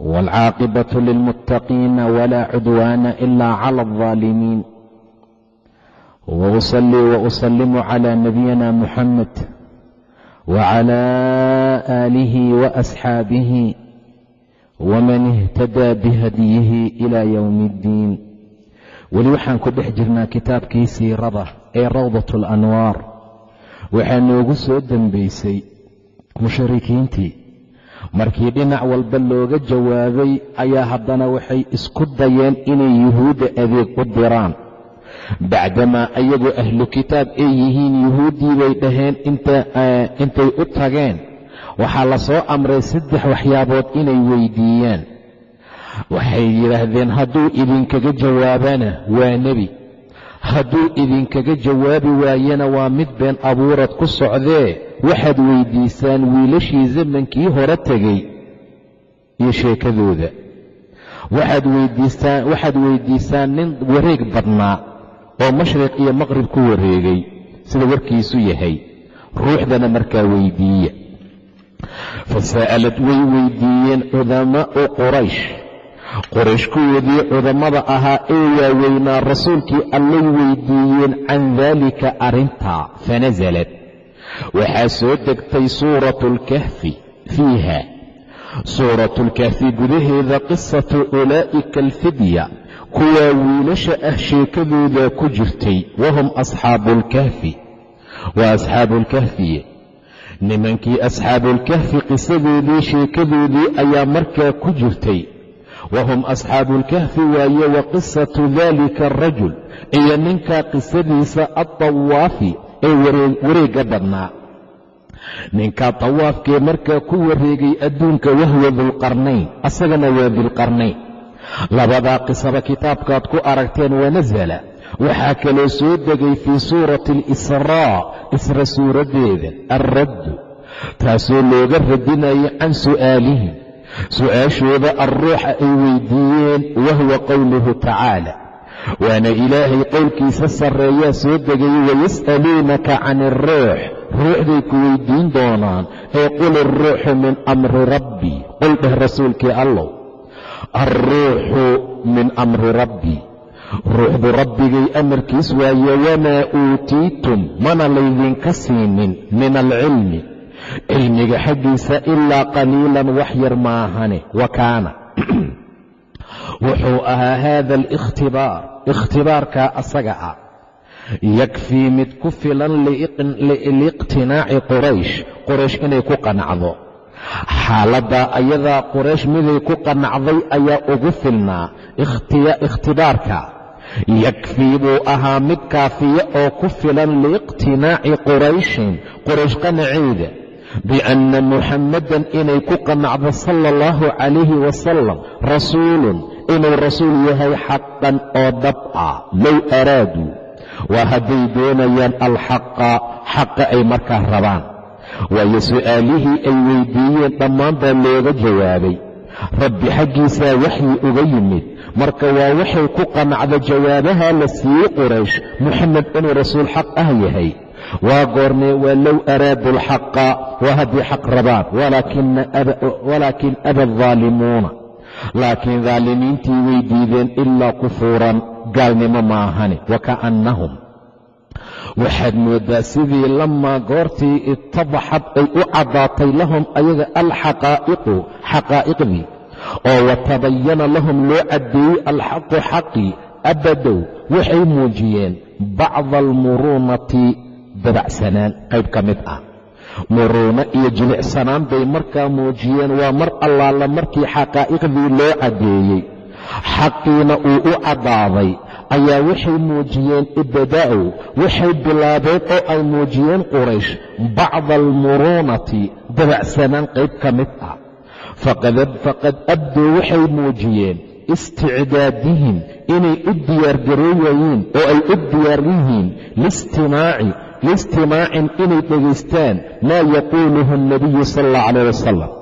waalcaaqibatu lilmuttaqiina walaa cudwaana ilaa cala aldaalimiin wausalii wausalimu calaa nabiyina muxamed wacalaa aalihi waasxaabihi waman ihtadaa bihadyihi ilaa yowmi iddiin weli waxaan ku dhex jirnaa kitaabkii siirada ee rawdat alanwaar waxaa noogu soo dembaysay mushrikiintii markii dhinac walba looga jawaabay ayaa haddana waxay isku dayeen inay yuhuudda adeeg u diraan. Bacdamaa ayagoo ahlu kitaab ay yihiin yuhuuddii bay dhaheen intay u tageen. Waxaa la soo amray saddex waxyaabood inay weydiiyaan waxay yidhaahdeen hadduu idinkaga jawaabana waa nebi. Hadduu idinkaga jawaabi waayana waa mid been abuurad ku socdee waxaad weyddiisaan wiilashii zamankii hore tegey iyo sheekadooda. Waxaad weydiisaan nin wareeg badnaa oo mashriq iyo maqrib ku wareegay sida warkiisu yahay. Ruuxdana markaa weyddiiya fasa'alad way weyddiiyeen cudamaa'u quraysh. Qoraysh kuwoodii cudammada ahaa ee waaweynaa rasuulkii allay weydiiyeen can daalika arrintaa fanasalad waxaa soo degtay suuratu alkahfi fiiha. Suuratulkahfi gudaheeda qisatu ulaa'ika alfidya kuwaa wiilasha ah sheekadooda ku jirtay wahum asxaabuulkahfi waa asxaabuulkahfiye nimankii asxaabuulkahfi qisadoodii sheekadoodii ayaa markaa ku jirtay. Wahum asxaabuulkahfi waaye wa qisatu daalika arajul iyo ninkaa qisadiisa adtawaafi ee wareegga badnaa ninkaa tawaafkee markaa ku wareegay adduunka wahwa dulqarnayn asagana waa dilqarnayn labadaa qisaba kitaabkaad ku aragteen wanasala waxaa kaloo soo degay fii suurati alisraa isra suuraddeeda alraddu taasoo looga radinayay can su'aalihim. Su'aashooda alruuxa ay weydiiyeen wahwa qowluhu tacaala. Waana ilaahay qowlkiisa sarreeyaa soo degay wayas'aluunaka can alruux ruuxday ku weydiin doonaan ee qul alruuxu min amri rabbii qul dheh rasuulkii allow. Alruuxu min amri rabbii ruuxdu rabbigay amarkiis waaye wamaa uutiitum. Mana laydinka siinin min alcilmi. Cilmiga xaggiisa ilaa qaliilan wax yar maahane wa kaana. Wuxuu ahaa haada alikhtibaar. Ikhtibaarkaa asaga ah yakfii mid ku filan liiqtinaaci quraysh qoraysh inay ku qanacdo xaaladdaa ayadaa quraysh miday ku qanacday ayaa ugu filnaa ikhtibaarka yakfii buu ahaa mid kaafiya oo ku filan liiqtinaaci qurayshin qoraysh qanaceeda bianna muxammadan inay ku qanacdo sala allahu calayhi wasalam rasuulun inuu rasuul yahay xaqan oo dhab ah low araaduu waa hadday doonayaan alxaqa xaqa ay markaa rabaan. Waayo su'aalihii ay weydiiyeen dhammaan baa looga jawaabay. Rabbi xaggiisaa waxyi uga yimid. Marka waa waxay ku qanacda jawaabaha la siiyey quraysh muxamed inuu rasuul xaq ah yahay. Waa goornee waa low araadu alxaqa waa haddii xaq rabaan. Walaakin aba aldaalimuuna laakiin daalimiintii way diideen ilaa kufuuran gaalnimo maahane waka'annahum. Waxaad mooddaa sidii lamaa goortii ittadaxad ay u caddaatay lahum ayaga alxaqaa'iqu xaqaa'iqdii oo watabayana lahum loo caddeeyey alxaqu xaqii abadow waxay muujiyeen bacda almuruunati dabacsanaan qayb ka mid ah. Muruuno iyo jilicsanaan bay markaa muujiyeen waa mar allaala markii xaqaa'iqdii loo caddeeyey xaqiina uu u caddaaday ayaa waxay muujiyeen ibadaa'u waxay bilaabeen oo ay muujiyeen quraysh bacda almuruunati dabacsanaan qayb ka mid ah. Faqad abduu waxay muujiyeen isticdaadihim inay u diyaargarooyayeen oo ay u diyaar yihiin liistimaacin inay dhegaystaan maa yaquuluhu alnabiyu sala allah calayh wasalam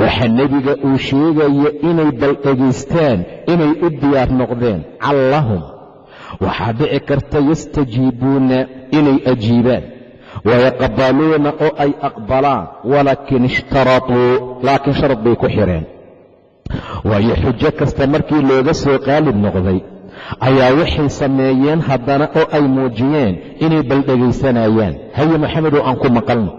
waxaa nebiga uu sheegaya inay bal dhegaystaan inay u diyaar noqdeen. Callahum waxaa dhici karta yastajiibuuna inay ajiibaan. Wayaqbaluuna oo ay aqbalaan. Walaakin ishtaratuu laakiin sharad bay ku xidheen waayo xujo kasta markii looga soo qaalib noqday ayaa waxay sameeyeen haddana oo ay muujiyeen inay bal dhegaysanayaan haye maxamedow aan ku maqalno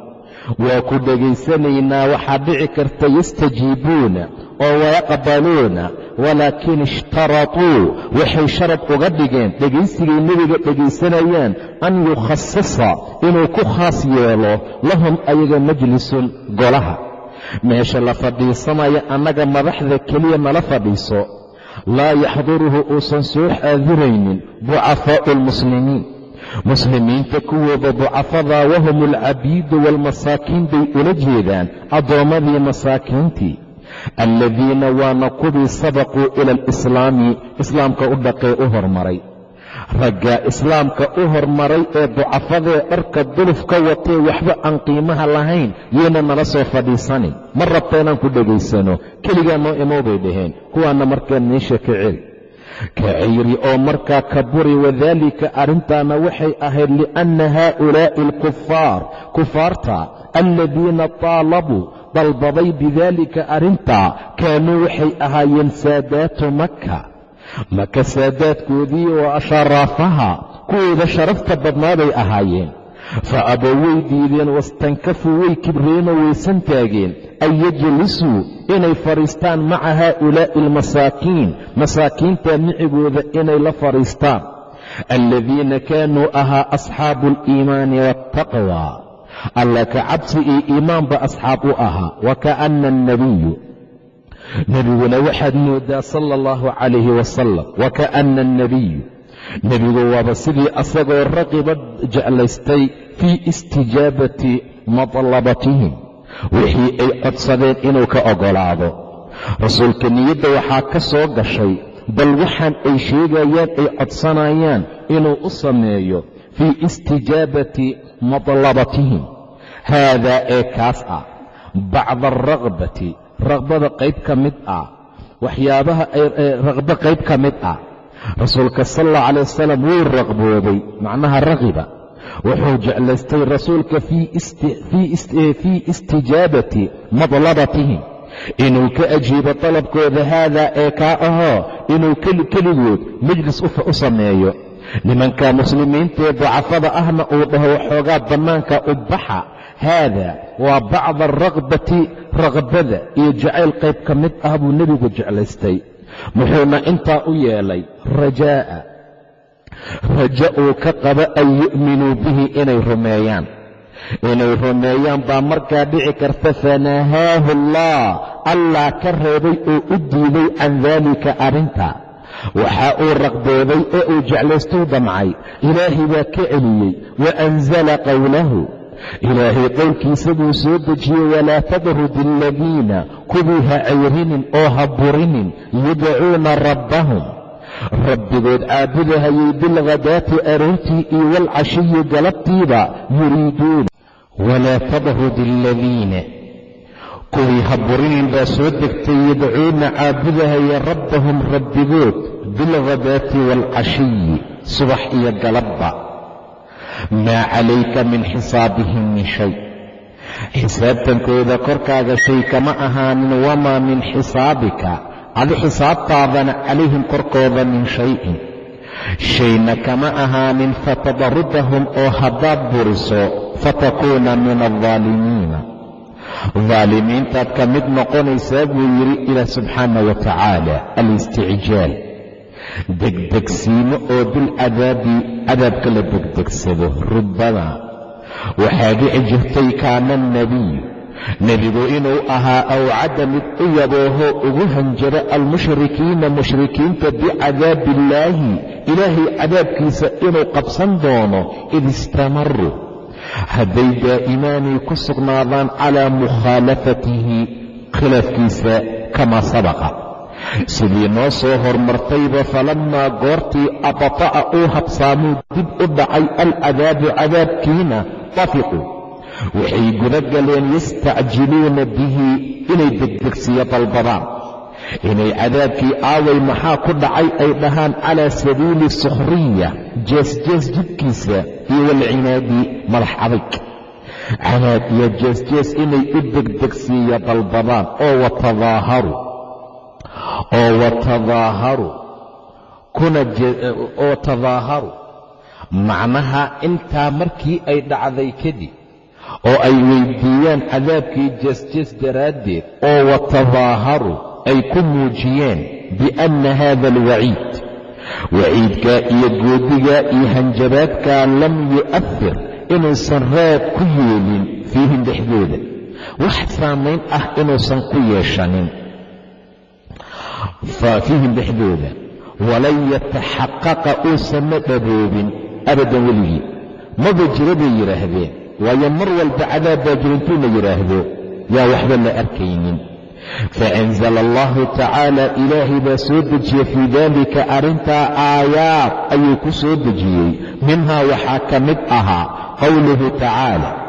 waa ku dhegaysanaynaa waxaa dhici karta yastajiibuuna oo wayaqbaluuna walaakin ishtaratuu waxay sharad uga dhigeen dhegaysigay nebiga dhegaysanayaan an yukhasisa inuu ku khaas yeelo lahum ayaga majlisun golaha. Meesha la fadhiisanaya annaga madaxda keliya nala fadhiiso. Laa yaxduruhu uusan soo xaadiraynin ducafaa'u almuslimiin muslimiinta kuwooda ducafadaa wahum alcabiidu waalmasaakiin bay ula jeedaan addoommadii masaakiintii. Alladiina waana kuwii sabaquu ila alislaami islaamka u dhaqee u hormaray. Raggaa islaamka u hormaray ee ducafadee dharka duluf ka watee waxba aan qiimaha lahayn yayna nala soo fadhiisanin. Ma rabta inaan ku dhegaysano keligaa noo imow bay dhaheen kuwaana markaa meesha ka celi ka cayri oo markaa ka buri wadaalika arrintaana waxay ahayd lianna haaulaa'i alkufaar kufaarta aladiina taalabuu dalbaday bidaalika arrintaa kaanuu waxay ahaayeen saadaatu maka maka saadaadkoodii oo asharaafaha kuwooda sharafta badnaaday ahaayeen fa abow way diideen wastankafuu way kibreenoo waysan taageen an yajlisuu inay fadhiistaan maca haa'ulaa'i almasaakiin masaakiinta micigooda inay la fadhiistaan aladiina kaanuu ahaa asxaabu aliimaani waataqwa alla ka cabsi iyo iimaanba asxaab u ahaa wa kaana annabiyu nebiguna waxaad moodaa sala allahu calayhi wasalam wa kaana annabiyu nebigu waaba sidii asagoo raqiba jeclaystay fii istijaabati matlabatihim wixii ay codsadeen inuu ka oggolaado rasuulka niyadda waxaa ka soo gashay bal waxaan ay sheegayaan ay codsanayaan inuu u sameeyo fii istijaabati matlabatihim. Haadaa ee kaas ah bacda alraqbati raqbada qayb ka mid ah waxyaabaha raqbo qayb ka mid ah rasuulka sal allahu calay wasalam wuu raqbooday. Macnaha raqiba. Wuxuu jeclaystay rasuulka fii istijaabati madlabatihim. Inuu ka ajiibo dalabkooda haadaa ee kaa ahoo inuu keligood majlis u sameeyo. Nimanka muslimiintaee ducafada ahna uu dhaho waxoogaa bannaanka u baxa. Haada waa bacda araqbati raqbada iyo jacayl qayb ka mid ah buu nebigu jeclaystay muxuuna intaa u yeelay rajaa'a. Raja uu ka qabo an yu'minuu bihi inay rumeeyaan. Inay rumeeyaan baa markaa dhici karta fanahaahu allah allah ka reebay oo u diiday can daalika arrinta. Waxa uu raqbooday ee uu jeclaystou damcay. Ilaahay baa ka celiyey wa anzala qowlahu ilaahay qowlkiisa buu soo dejiyey walaa tadrud aladiina kuwii ha cayrinin oo ha burinin yadcuuna rabbahum. Rabbigood caabudahayay bilghadaati aroortii iyo walcashiyi galabtiiba yuriiduuna walaa tadrud aladiina kuwii ha burinin baa soo degtay yadcuuna caabudahaya rabbahum rabbigood bilghadaati waalcashiyi subax iyo galabba maa calayka min xisaabihim min shay. Xisaabtankooda korkaaga shay kama ahaanin wamaa min xisaabika. Adi xisaabtaadana calayhim korkooda min shayin. Shayna kama ahaanin fatadaridahum oo haddaad buriso fatakuuna min aldaalimiina daalimiintaad ka mid noqonaysaa buu yidhi ilaah subxaana wa tacaala alisticjaal degdegsiimo oo bilcadaabi cadaabka la degdegsado rubbada waxaa dhici jirtay kaana alnebiy nebigu inuu ahaa awcada mid u yabooho ugu hanjaro almushrikiina mushrikiinta bicadaabi illaahi ilaahay cadaabkiisa inuu qabsan doono id istamaruu hadday daa'imaanay ku sugnaadaan calaa mukhaalafatihi khilaafkiisa kamaa sabaqa sidii noo soo hormartayba falammaa goortii abata'a uu habsaamuu dib u dhacay alcadaabu cadaabkiina tafiquu waxay guda galeen yastacjiluuna bihi inay degdegsiyo dalbadaan. Inay cadaabkii aaway maxaa ku dhacay ay dhahaan calaa sabiili sukhriya jeesjees jidkiisa iyo walcinaadi madax adayg canaad iyo jeesjees inay u degdegsiiya dalbadaan oo watadaaharu oo watadaaharu oo tadaaharu. Macnaha intaa markii ay dhacday kadib oo ay weydiiyaan cadaabkii jeesjees daraaddeed oo watadaaharu ay ku muujiyeen bianna haada alwaciid. Waciidkaa iyo goodigaa iyo hanjabaadkaa lam yu'afir inuusan raad ku yeelin fiihim dhexdooda. Wax saamayn ah inuusan ku yeeshanin fiihim dhexdooda walan yataxaqaqa uusanna dhaboobin abadan weligii maba jiro bay yidhaahdeen waayo mar walba cadaab baa jiro intuu la yidhaahdo yaa waxba la arkaynin faanzala allahu tacaala ilaahay baa soo dejiye fii daalika arrintaa aayaad ayuu ku soo dejiyey minhaa waxaa ka mid ahaa qowluhu tacaala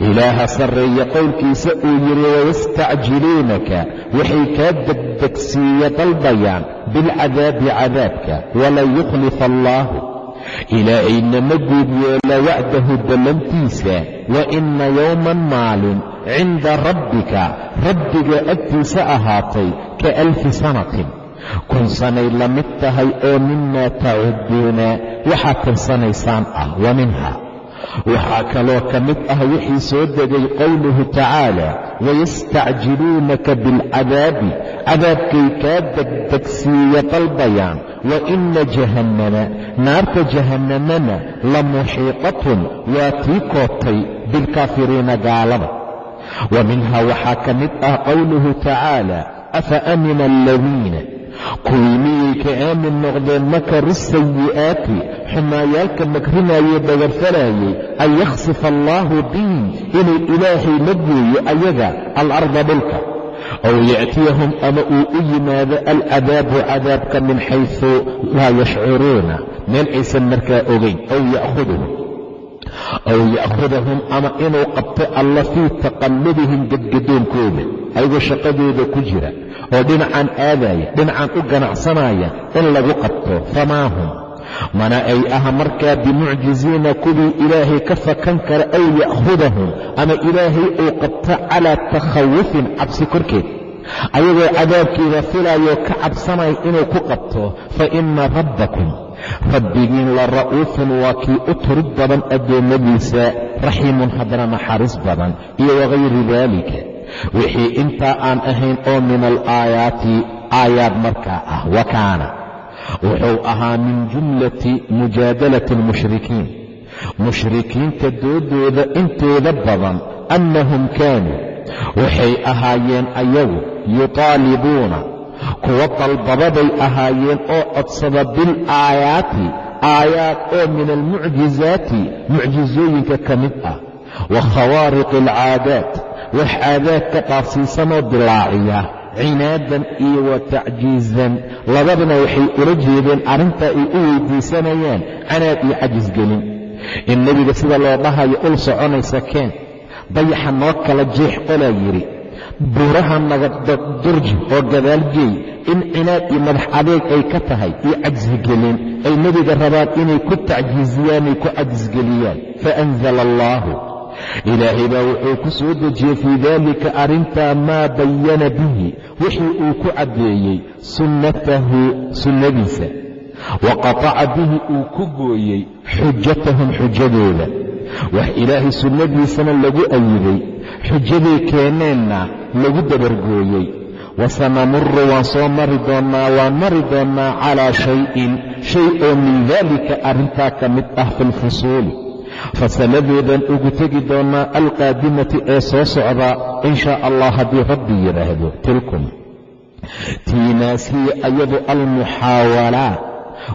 ilaaha sarreeye qowlkiisa uu yidhi wayastacjiluunaka. Waxay kaa degdegsiiya dalbayaan bilcadaabi cadaabka walan yukhlifa allaahu. Ilaahayna ma guud yeela wacdahu ballantiisa wa inna yowman maalin cinda rabbika. Rabbiga agtiisa ahaatay ka alfi sanatin. Kun sanay la mid tahay oo mimaa tacudduuna waxaad tirsanaysaan ah wa minha waxaa kaloo ka mid ah wixii soo degay qowluhu tacaala wayastacjiluunaka bilcadaabi cadaabkay kaa degdegsiiya dalbayaan wa inna jahannama naarta jahannamana la muxiiqatun waa tii koobtay bilkaafiriina gaalada. Wa minhaa waxaa ka mid ah qowluhu tacaala afa amina aladiina kuwii miyay ka aamin noqdeen makaru sayi'aati xumaayaalka makrinayee dhagarfalaayey an yakhsifa allaahu bihim inuu ilaahay la gooyo ayaga alarda dhulka. Ow ya'tiyahum ama uu u yimaado alcadaabu cadaabka min xaysu laa yashcuruuna meel aysan markaa ogayn ow ya'khudahum aw ya'khudahum ama inuu qabto alla fii taqallubihim gadgadoonkooda ayagoo shaqadooda ku jira oo dhinacan aadaya dhinacan u ganacsanaya in lagu qabto famaa hum mana ay aha markaa bimucjiziina kuwii ilaahay ka fakan kara aw ya'khudahum ama ilaahay uu qabto calaa takhawufin cabsi korkeed ayagoo cadaabkiida filayoo ka cabsanaya inuu ku qabto fa ina rabbakum rabbigiin la ra'uufun waa kii u turid badan addoommadiisa raxiimun haddana naxariis badan iyo wagayri daalika. Wixii intaa aan ahayn oo min alaayaati aayaad markaa ah wa kaana. Wuxuu ahaa min jumlati mujaadalati almushrikiin mushrikiinta doodooda intooda badan annahum kaanuu. Waxay ahaayeen ayagu yutaalibuuna kuwa dalbababay ahaayeen oo codsada bilaayaati aayaad oo min almucjizaati mucjizooyinka ka mid ah. Wa khawaariqi alcaadaat wax caadaad ka dhaafsiisanoo dilaaciya cinaadan iyo wa tacjiizan. Labadana waxay ula jeedeen arrintaa ay u weydiisanayaan canaad iyo cajisgelin in nebiga sida loo dhahayo ul soconaysa keen. Dayaxa noo kala jeex qolaa yidhi buuraha naga durji oo gadaal geey in cinaad iyo madax adeeg ay ka tahay iyo cajsigelin ay nebiga rabaan inay ku tacjiiziyaan ay ku cajisgeliyaan faanzala allaahu. Ilaahay baa wuxuu ku soo dejiyey fii daalika arrintaa maa bayana bihi. Wixii uu ku caddeeyey sunnatahu sunnadiisa. Wa qataca bihi uu ku gooyey xujatahum xujadooda wax ilaahay sunnadiisana lagu ayiday xujaday keeneenna lagu dabargooyey wasanamuru waan soo mari doonnaa waan mari doonnaa calaa shayin shay oo min daalika arrintaa ka mid ah fi lfusuuli fasaladeedaan ugu tegi doonnaa alqaadimati ee soo socda in shaa allah haddii rabbi yidhaahdo tilkum. Tiinaas hiya ayadu almuxaawalaat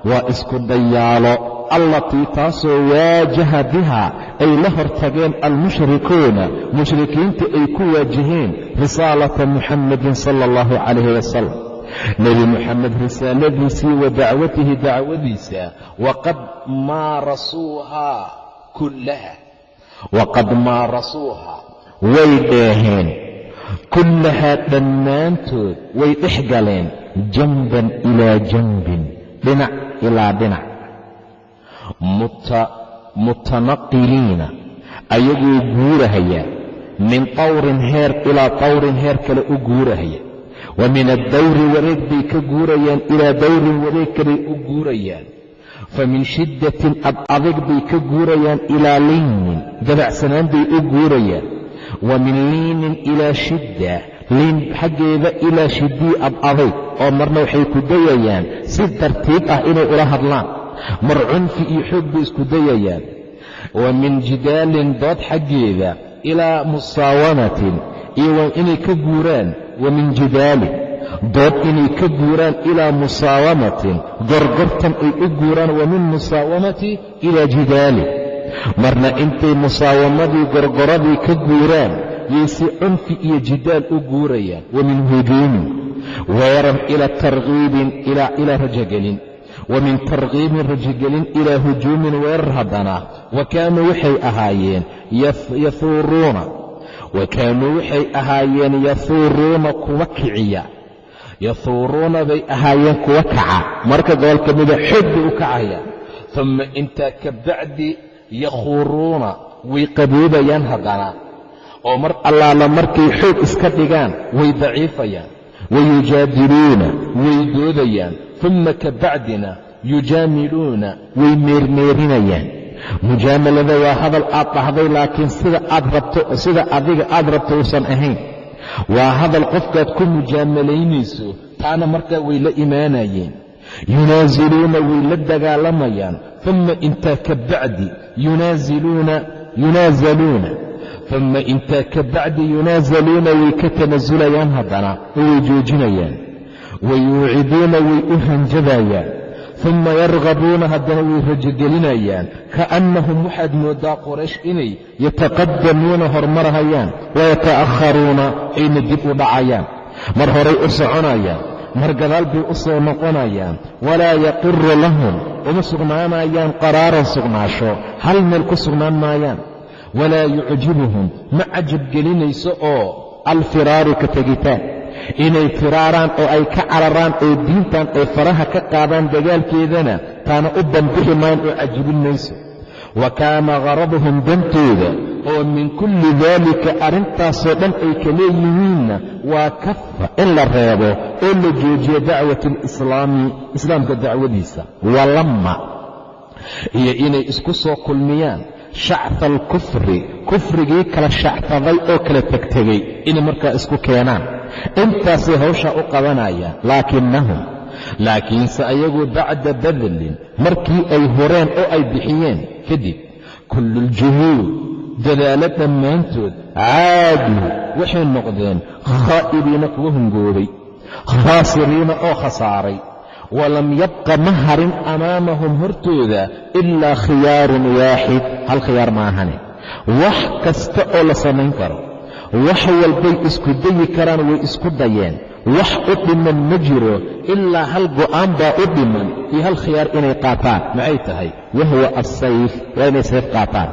waa isku dayaalo allatii taasoo waajaha bihaa ay la hortageen almushrikuuna mushrikiinta ay ku waajaheen risaalata muxammadin sala allahu calayhi wasalam nebi moxamed risaaladiisii wa dacwatihi dacwadiisa waqad maarasuuhaa kullaha waqad maarasuuhaa way dheeheen. Kullahaa dhammaantood way dhex galeen janban ilaa janbin dhinac ilaa dhinac mutanaqiliina ayagoo guurahaya min tawrin heer ilaa tawrin heer kale u guurahaya. Wa min addawri wareeg bay ka guurayaan ilaa dawrin wareeg kaley u guurayaan. Fa min shiddatin ad adag bay ka guurayaan ilaa liinin dabacsanaan bay u guurayaan. Wa min liinin ilaa shidda liin xaggeeda ilaa shiddii ad adayg oo marna waxay ku dayayaan si tartiib ah inay ula hadlaan mar cunfi iyo xoog bay isku dayayaan. Wa min jidaalin dood xaggeeda ilaa musaawamatin iyo inay ka guuraan wa min jidaalin dood inay ka guuraan ilaa musaawamatin gorgortan ay u guuraan wa min musaawamati ilaa jidaalin marna intay musaawamadii gorgoradii ka guuraan yay si cunfi iyo jidaal u guurayaan wa min hujuumin weeran ila tarkiibin ilaa rajagelin wa min tarkiibin rajagelin ilaa hujuumin weerar haddana wa kaanuu waxay ahaayeen yahuuruuna wa kaanuu waxay ahaayeen yahuuruuna kuwa kiciya yahuuruuna bay ahaayeen kuwa kaca marka gobol ka mida xoog bay u kacayaan uma intaa ka bacdi yakhuuruuna way qaboobayaan haddana oo mar allaala markay xoog iska dhigaan way daciifayaan wayujaadiluuna way doodayaan uma ka bacdina yujaamiluuna way meermeerinayaan mujaamalada waa hadal aad dhahday laakiin sida aad rabto sida adiga aad rabto uusan ahayn waa hadal qofkaad ku mujaamalaynayso taana markaa way la imaanayeen yunaasiluuna way la dagaalamayaan uma intaa ka bacdi yunaasaluuna uma intaa ka bacdi yunaasaluuna way ka tanasulayaan haddana oo way joojinayaan wayuuciduuna way u hanjabayaan uma yargabuuna haddana way rajogelinayaan kaannahum waxaad mooddaa qoraysh inay yataqadamuuna hormarhayaan wayata'akharuuna ayna dib u dhacayaan mar horay u soconayaan mar gadaal bay u soo noqonayaan walaa yaqiru lahum uma sugnaanayaan qaraaran sugnaasho hal meel ku sugnaan maayaan walaa yucjibuhum ma cajab gelinayso oo alfiraaru ka tegitaan inay firaaraan oo ay ka cararaan oo diintan ay faraha ka qaadaan dagaalkeedana taana u banbixi maayan oo cajibin mayso. Wa kaana garaduhum dantooda oo min kulli daalika arrintaasoo dhan ay ka leeyihiinna waa kafa in la reebo oo la joojiyo dacwat alislaami islaamka dacwadiisa walamma iyo inay isku soo kulmiyaan shacfa alkufri kufrigii kala shacfaday oo kala tegtegay inay markaa isku keenaan intaasay hawshaa u qabanayaan laakinnahum laakiinse ayagu bacda badlin markii ay horeen oo ay bixiyeen kadib kullu ljuhuud dadaalo dhammaantood caaduu waxay noqdeen khaa'ibiina kuwa hungoobay khaasiriina oo khasaaray. Walam yabqa ma harin amaamahum hortooda ilaa khiyaarun waaxid hal khiyaar maahane wax kasta oo la samayn karo wax walbay isku dayi karaan way isku dayeen. Wax u dhiman ma jiro ilaa hal go'aan baa u dhiman iyo hal khiyaar inay qaataan. Maxay tahay? Wahwa assayf waa inay seef qaataan.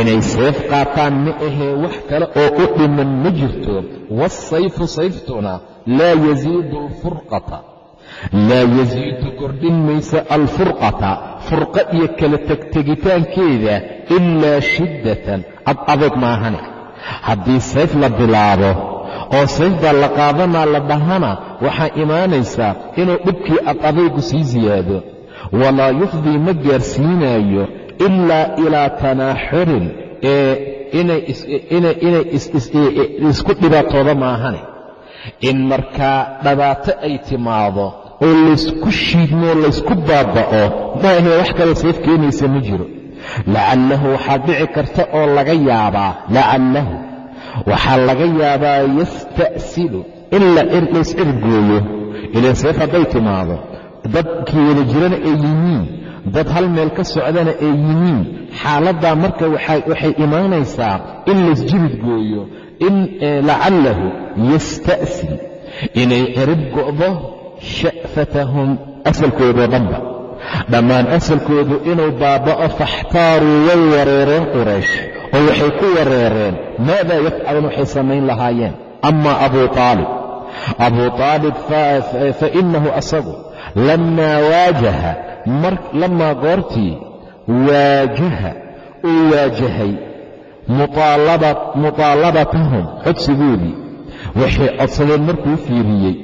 Inay seef qaataan ma ahee wax kale oo u dhiman ma jirto. Waasayfu sayftuna laa yasiidu alfurqata. Laa yasiidu kordhin maysa alfurqata. Furqa iyo kala tegtegitaankeeda ilaa shiddatan. Ad adag maahane haddii sayf la bilaabo oo sayf baa la qaadanaa la dhahana waxaa imaanaysaa inuu dhibkii ad sii siyaado walaa yufdii ma gaarsiinaayo ilaa ilaa tanaaxurin ee inay isku dhibaatooda maahane in markaa dhibaato ay timaado oo laysku shiidmoo laysku baaba'o maahee wax kale sayf keenaysa ma jiro lacallahu waxaa dhici karta oo laga yaabaa lacallahu waxaa laga yaabaa yasta'silu in layscirgooyo ilan sayf hadday timaado dadkii wada jirana ay yihiin dad hal meel ka socdana ay yihiin xaaladdaa marka waxay imaanaysaa in laysjibid gooyo in lacallahu yasta'sil inay cirib go'do sha'fatahum asalkoodoo dhanba dhammaan asalkoodu inuu baaba'o faxtaaruu way wareereen quraysh oo waxay ku wareereen maadaa yafcaluun waxay samayn lahaayeen. Ama abuu aalib abuu aalib fa innahu asagu lamaa waajaha lamaa goortii waajaha uu waajahay mutaalabatahum codsigoodii waxay codsadeen markuu fiiriyey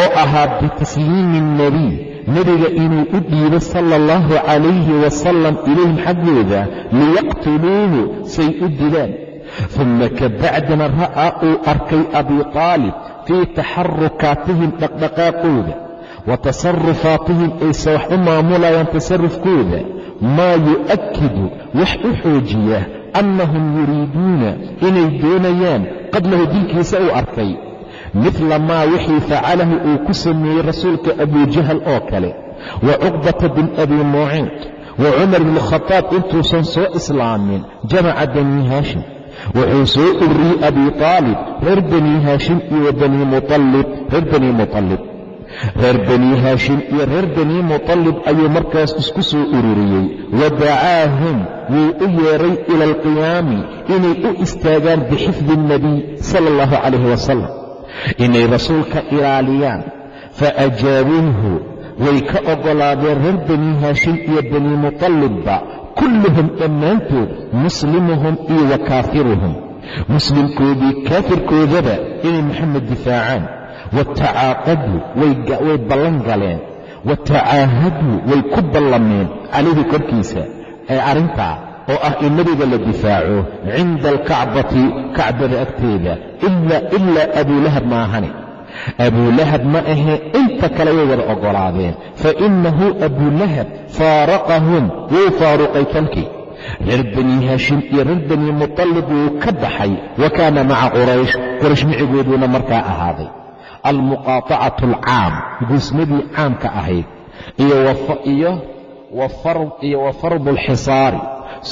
oo ahaa bitasliimi الnebiy nebiga inuu u dhiibo sala اllahu calayhi wasalam ilayhim xaggooda liyaqtuluuhu say u dilaan uma kabacdina ra'aa uu arkay abi aalib fii taxarukaatihim dhaqdhaqaaqooda wa tasarufaatihim ayse wax u maamulayaan tasarufkooda maa yu'akidu wax u xoojiya annahum yuriiduuna inay doonayaan qadlahu dilkiisa uu arkay midla maa wixii facalahu uu ku sameeyey rasuulka abujahal oo kale wa cuqbata bin abi muciid wa cumar bn khadaab intuusan soo islaamin jamaca banii haashim wuxuu soo ururiyey abi aalib reer banii haashim iyo banii muallib reer banii muallib reer banii haashim iyo reer banii muطallib ayuu markaas isku soo ururiyey wa dacaahum wuu u yeeray ila alqiyaami inay u istaagaan bixifdi الnabiy sala اllahu calayh wasalam inay rasuulka ilaaliyaan. Faajaabuuhu way ka oggolaadeen reer banii haashim iyo banii muطallibba kulluhum dhammaantood muslimuhum iyo wa kaafiruhum. Muslimkoodii kaafirkoodaba inay maxamed difaacaan. Watacaaqaduu way ballan galeen. Watacaahaduu way ku ballameen calayhi korkiisa ee arrintaa oo ah in nebiga la difaaco cinda alkacbati kacbada agteeda ilaa abuulahab maahane abuulahab ma ahee inta kale way wada oggolaadeen fa innahu abuulahab faaraqahum wuu faaruqay talkii reer banii haashim iyo reer banii muطallib wuu ka baxay wa kaana maca quraysh quraysh micigooduna markaa ahaaday. Almuqaatacatu alcaam guusmadii caamka ahayd iyo wa fardu alxisaari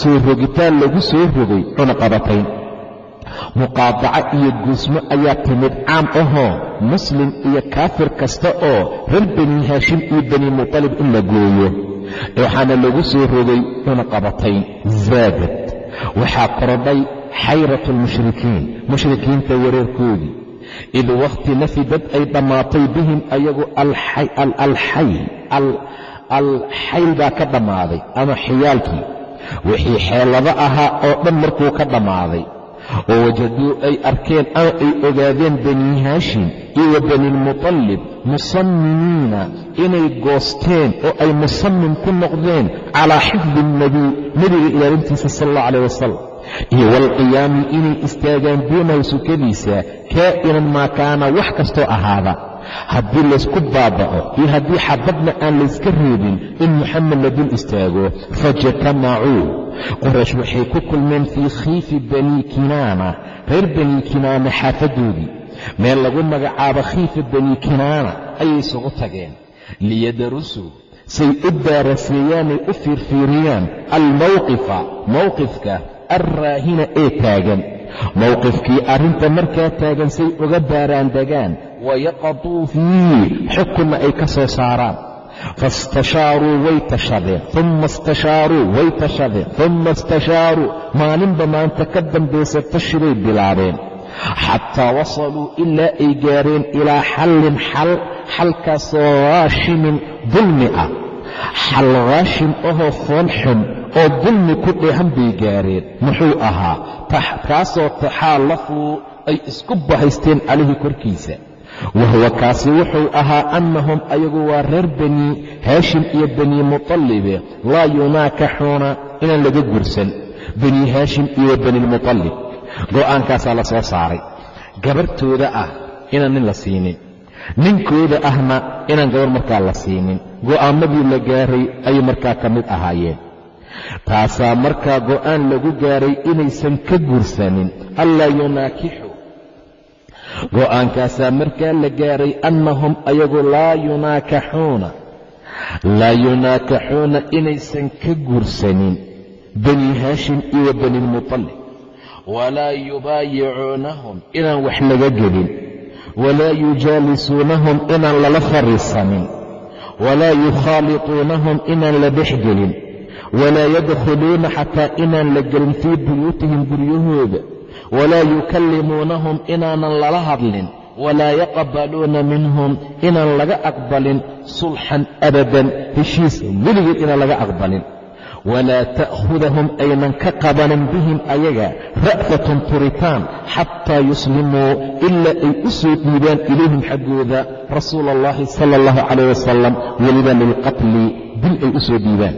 soo rogitaan lagu soo rogay cunaqabatayn muqaadaca iyo guusmo ayaa timid caam ahoo muslim iyo kaafir kasta oo reer banii haashim iyo bani muطalib in la gooyo. Waxaana lagu soo rogay cunaqabatayn zaadad. Waxaa korodhay xayratu almushrikiin mushrikiinta wareerkoodii id wakhti nafidad ay dhammaatay bihim ayagu alxayl baa ka dhammaaday ama xiyaalkii wixii xeelado ahaa oo dhan markuu ka dhammaaday oo wajaduu ay arkeen ama ay ogaadeen banii haashim iyo wa musamimiina inay goosteen oo ay musamim ku noqdeen calaa xifdi nebiy nebiga ilaalintiisa sala allah calah wasalam iyo waalqiyaami inay istaagaan duunahu sukadiisa kaa'inan maa kaana wax kastoo ahaada haddii laysku baaba'o iyo haddii xabadna aan layska reebin in muxamed la dul istaago fajatamacuu qoraysh waxay ku kulmeen fii khiifi banii kinaana reer banii kinaana xaafadoodii. Meel lagu magacaabo khiifa banii kinaana ayay isugu tageen. Liyadarusuu say u daaraseeyaanay u fiirfiiriyaan almowqifa mowqifka alraahina ee taagan. Mowqifkii arrinta markaa taagan say uga baaraandegaan wayaqaduu fiihi xukunna ay ka soo saaraan faistashaaruu way tashadeen uma istashaaruu way tashadeen uma istashaaruu maalinba maanta ka dambaysa tashibay bilaabeen xataa wasaluu ilaa ay gaareen ilaa xallin xal xalkaasoo haashimin dulmi ah xal haashim ahoo fool xun oo dulmi ku dheehan bay gaareen muxuu ahaa kaasoo taxaalafuu ay isku bahaysteen calayhi korkiisa wahuwa kaasi wuxuu ahaa annahum ayagu waa reer banii haashim iyo banii muطallibe laa yunaakaxuuna inaan laga gursan banii haashim iyo baniilmuطallib go'aankaasaa la soo saaray gabartooda ah inaan nin la siinin ninkooda ahna inaan gabar markaa la siinin go'aamadii la gaaray ayay markaa ka mid ahaayeen taasaa markaa go'aan lagu gaaray inaysan ka gursanin allaa yunaakixu go'aankaasaa markaa la gaaray annahum ayagu laa yunaakaxuuna. Laa yunaakaxuuna inaysan ka guursanin bani haashim iyo bani lmutalib walaa yubaayicuunahum inaan wax laga gelin. Walaa yujaalisuunahum inaan lala fariisanin. Walaa yukhaalituunahum inaan la dhexgelin walaa yadkhuluuna xataa inaan la gelin fii buyuutihim guryahooda walaa yukallimuunahum inaanan lala hadlin walaa yaqbaluuna minhum inaan laga aqbalin sulxan abadan heshiis weligeed inaan laga aqbalin walaa ta'khudahum aynan ka qabanin bihim ayaga ra'fatun turitaan xataa yuslimuu ilaa ay u soo dhiibaan ilayhim xaggooda rasuula allahi sala allahu calayh wasalam weliba lilqatli dil ay u soo dhiibaan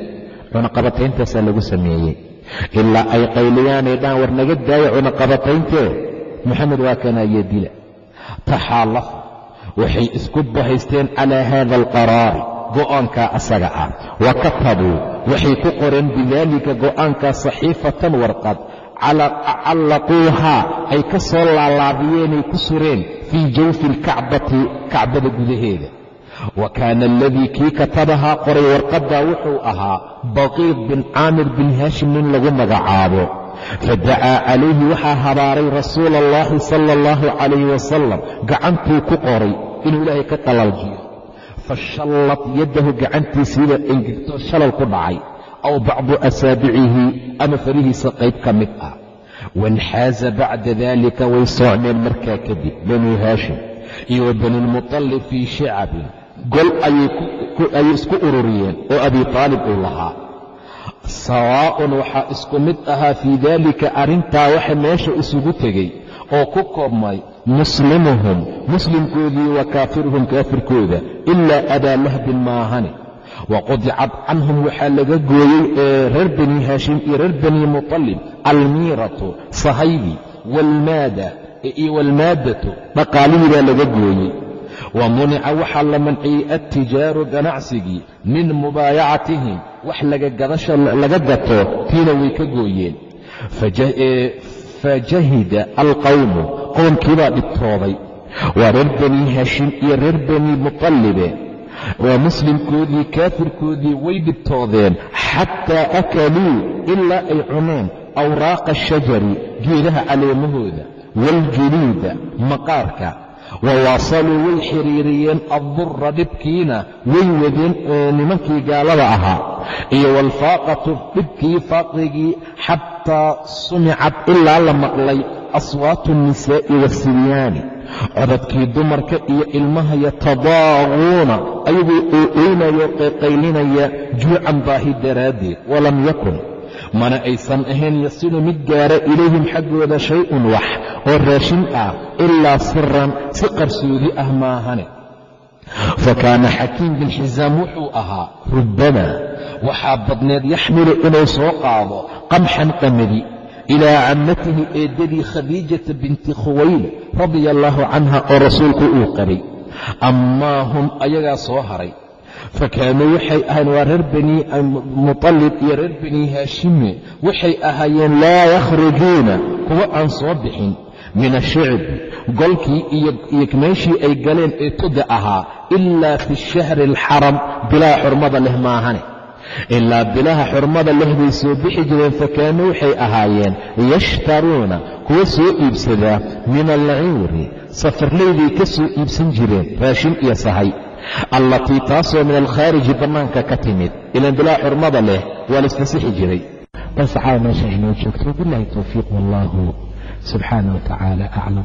cunaqabatayntaasaa lagu sameeyey ilaa ay qayliyaanay dhaan war naga daaya cunaqabatayntee moxamed waa kanaayo dila. Taxaalafu waxay isku bahaysteen calaa haada alqaraari go'aankaa asaga ah. Wa katabuu waxay ku qoreen bidaalika go'aankaa saxiifatan warqad. Callaquuhaa ay ka soo laalaabiyeenay ku sureen fii jawfi alkacbati kacbada gudaheeda wa kaana aladii kii katabahaa qoray warqaddaa wuxuu ahaa baqiid bin caamir bin haashim nin lagu magacaabo. Fadacaa calayhi waxaa habaaray rasuula allahi sala allahu calayhi wasalam gacantuu ku qoray inuu ilaahay ka qalaaljiyo fashallad yaddahu gacantiisiiba engegtoo shalal ku dhacay. Aw bacdu asaabicihi ama farihiisa qayb ka mid ah. Wanxaaza bacda daalika way soocmeen markaa kadib banuu haashim iyo wa banilmutalib fii shicabin gol ayay isku ururiyeen oo abi taalib uu lahaa. Sawaa'un waxaa isku mid ahaa fii daalika arrintaa waxa meesha isugu tegey oo ku koobmay muslimuhum. Muslimkoodii wa kaafiruhum kaafirkooda ilaa abaa lahbin maahane waqudicad canhum waxaa laga gooyey ee reer bani haashim iyo reer bani mutalib almiiratu sahaydi waalmaada iyo waalmaaddatu dhaqaalihii baa laga gooyey wa munica waxaa la manciyey attijaaru ganacsigii min mubaayacatihim wax laga gato tiina way ka gooyeen fajahida alqawmu qowmkiibaa dhibtooday waa reer bani haashim iyo reer bani mutallibe waa muslimkoodii kaafirkoodii way dhibtoodeen xataa akaluu ilaa ay cuneen awraaqa ashajari geedaha caleemahooda waaljuluuda maqaarka wa waasaluu way xiriiriyeen addurra dhibkiina way wadeen nimankii gaalada ahaa iyo waalfaaqatu dhibkii faaqigii xataa sumicad ilaa la maqlay aswaatu alnisaa'i waasibyaani codadkii dumarka iyo ilmaha yatadaaquuna ayagoo ooynayo qayqaylinaya juucan baahi daraaddeed walam yakun mana aysan ahayn yasilu mid gaara ilayhim xaggooda shay-un wax oo raashin ah ilaa siran si qarsoodi ah maahane. Fa kaana xakiim bin xisaam wuxuu ahaa rubbamaa waxaa badneed yaxmilu inuu soo qaado qamxan qamadi ilaa cammatihi eeddadii khadiijata binti khuwayl radia allaahu canha oo rasuulku uu qabay. Amaa hum ayagaa soo haray fa kaanuu waxay ahayn waa reer bani mutalib iyo reer bani haashime waxay ahaayeen laa yakhrujuuna kuwa aan soo bixin min ashicbi golkii iyo meeshii ay galeen ee toda ahaa ilaa fi shahri alxaram bilaa xurmada leh maahane. Ilaa bilaha xurmada leh bay soo bixi jireen fakaanuu waxay ahaayeen yashtaruuna kuwa soo iibsadaa min alciiri safarlayday ka soo iibsan jireen raashin iyo sahay allatii taasoo min alkhaariji bannaanka ka timid ilaan bilaha xurmada leh waa la isfasixi jiray. Bal saxaaba meesha inoo joogto bilahi towfiiq wallaahu subxaana wa tacaala aclam